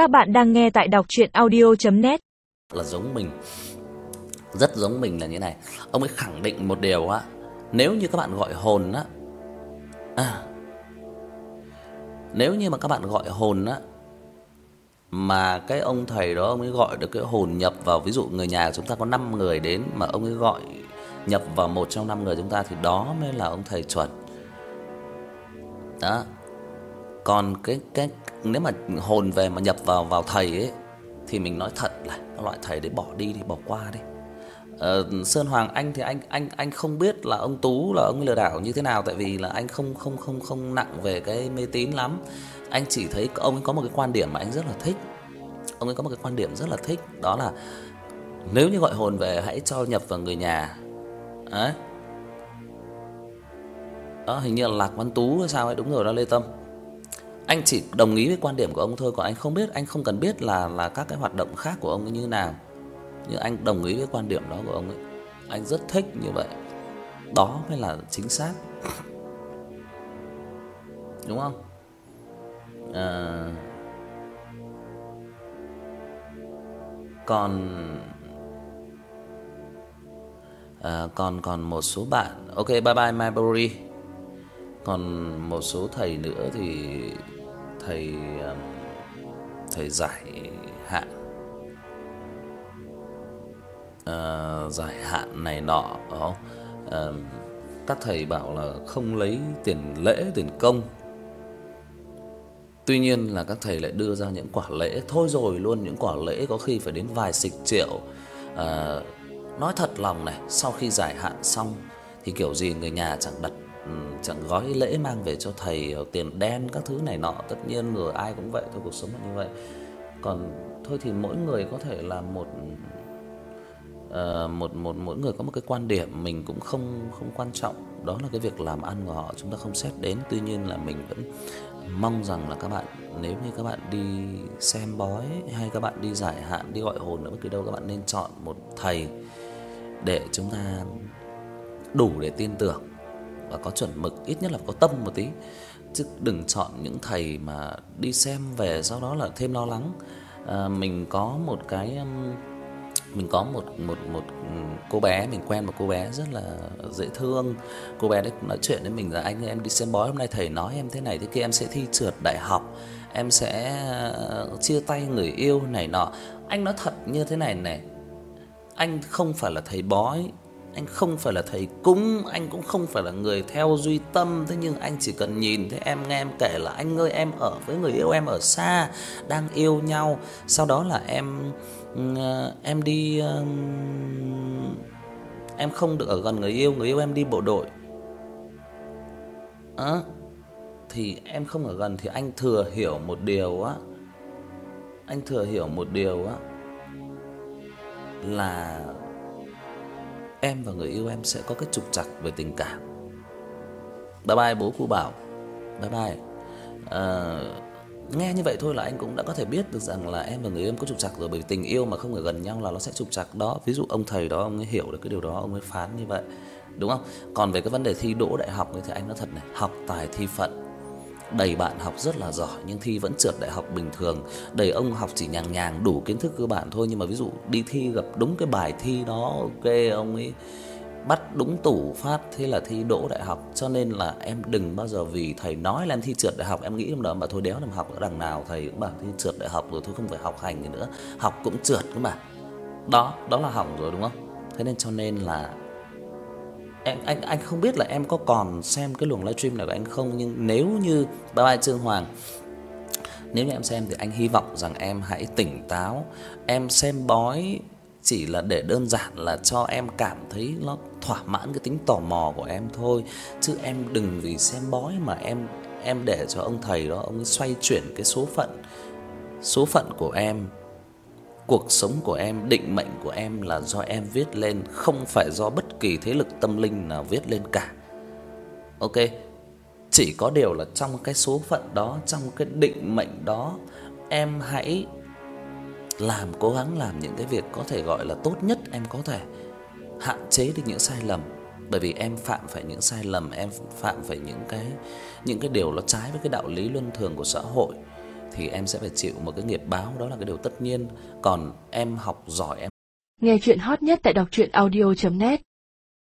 Các bạn đang nghe tại đọc audio net là giống mình. Rất giống mình là như này. Ông ấy khẳng định một điều á, nếu như các bạn gọi hồn á à, nếu như mà các bạn gọi hồn á mà cái ông thầy đó ông ấy gọi được cái hồn nhập vào ví dụ người nhà chúng ta có 5 người đến mà ông ấy gọi nhập vào một trong năm người chúng ta thì đó mới là ông thầy chuẩn. Đó. Còn cái cái nếu mà hồn về mà nhập vào vào thầy ấy thì mình nói thật là các loại thầy đấy bỏ đi thì bỏ qua đi. Ờ, Sơn Hoàng anh thì anh anh anh không biết là ông Tú là ông lừa đảo như thế nào tại vì là anh không không không không nặng về cái mê tín lắm. Anh chỉ thấy ông ấy có một cái quan điểm mà anh rất là thích. Ông ấy có một cái quan điểm rất là thích, đó là nếu như gọi hồn về hãy cho nhập vào người nhà. Đấy. Đó hình như là Lạc Văn Tú hay sao ấy, đúng rồi đó Lê Tâm. Anh chỉ đồng ý với quan điểm của ông thôi còn anh không biết, anh không cần biết là là các cái hoạt động khác của ông như thế nào. Nhưng anh đồng ý với quan điểm đó của ông ấy. Anh rất thích như vậy. Đó mới là chính xác. Đúng không? À còn à, còn còn một số bạn ok bye bye Marbury còn một số thầy nữa thì thầy ờ, thầy giải hạn. À, giải hạn này nọ đó à, các thầy bảo là không lấy tiền lễ tiền công. Tuy nhiên là các thầy lại đưa ra những quả lễ. Thôi rồi luôn, những quả lễ có khi phải đến vài xịch triệu. À, nói thật lòng này, sau khi giải hạn xong thì kiểu gì người nhà chẳng đặt chẳng gói lễ mang về cho thầy ờ, tiền đen các thứ này nọ, tất nhiên rồi ai cũng vậy thôi, cuộc sống là như vậy. Còn thôi thì mỗi người có thể là một uh, một một mỗi người có một cái quan điểm mình cũng không không quan trọng, đó là cái việc làm ăn của họ chúng ta không xét đến, tuy nhiên là mình vẫn mong rằng là các bạn nếu như các bạn đi xem bói hay các bạn đi giải hạn, đi gọi hồn ở bất kỳ đâu các bạn nên chọn một thầy để chúng ta đủ để tin tưởng và có chuẩn mực, ít nhất là có tâm một tí. Chứ đừng chọn những thầy mà đi xem về sau đó là thêm lo lắng. À, mình có một cái um, mình có một một một cô bé mình quen một cô bé rất là dễ thương. Cô bé đấy cũng nói chuyện với mình là anh ơi em đi xem bói hôm nay thầy nói em thế này thế kia em sẽ thi trượt đại học, em sẽ ờ, chia tay người yêu này nọ. Anh nói thật như thế này này. Anh không phải là thầy bói, anh không phải là thầy cúng, anh cũng không phải là người theo duy tâm, thế nhưng anh chỉ cần nhìn thấy em nghe em kể là anh ơi em ở với người yêu em ở xa, đang yêu nhau, sau đó là em ừ, em đi ừ, em không được ở gần người yêu, người yêu em đi bộ đội. Á à, thì em không ở gần thì anh thừa hiểu một điều á. Anh thừa hiểu một điều á là em và người yêu em sẽ có cái trục trặc về tình cảm. Bye bye bố cô Bảo. Bye bye. À, nghe như vậy thôi là anh cũng đã có thể biết được rằng là em và người yêu em có trục trặc rồi bởi vì tình yêu mà không ở gần nhau là nó sẽ trục trặc đó. Ví dụ ông thầy đó ông ấy hiểu được cái điều đó ông ấy phán như vậy. Đúng không? Còn về cái vấn đề thi đỗ đại học thì anh nói thật này, học tài thi phận đầy bạn học rất là giỏi nhưng thi vẫn trượt đại học bình thường, đầy ông học chỉ nhàng nhàng đủ kiến thức cơ bản thôi nhưng mà ví dụ đi thi gặp đúng cái bài thi đó ok ông ấy bắt đúng tủ phát thế là thi đỗ đại học. Cho nên là em đừng bao giờ vì thầy nói là em thi trượt đại học em nghĩ trong đó mà thôi đéo làm học ở đằng nào thầy cũng bảo thi trượt đại học rồi thôi không phải học hành nữa. Học cũng trượt cơ mà. Đó, đó là hỏng rồi đúng không? Thế nên cho nên là em anh anh không biết là em có còn xem cái luồng livestream này của anh không nhưng nếu như bye bye Trương Hoàng nếu như em xem thì anh hy vọng rằng em hãy tỉnh táo. Em xem bói chỉ là để đơn giản là cho em cảm thấy nó thỏa mãn cái tính tò mò của em thôi, chứ em đừng vì xem bói mà em em để cho ông thầy đó ông xoay chuyển cái số phận số phận của em cuộc sống của em, định mệnh của em là do em viết lên, không phải do bất kỳ thế lực tâm linh nào viết lên cả. Ok. Chỉ có điều là trong cái số phận đó, trong cái định mệnh đó, em hãy làm cố gắng làm những cái việc có thể gọi là tốt nhất em có thể. Hạn chế được những sai lầm bởi vì em phạm phải những sai lầm, em phạm phải những cái những cái điều nó trái với cái đạo lý luân thường của xã hội thì em sẽ phải chịu một cái nghiệp báo đó là cái điều tất nhiên. Còn em học giỏi em Nghe chuyện hot nhất tại đọc truyện audio net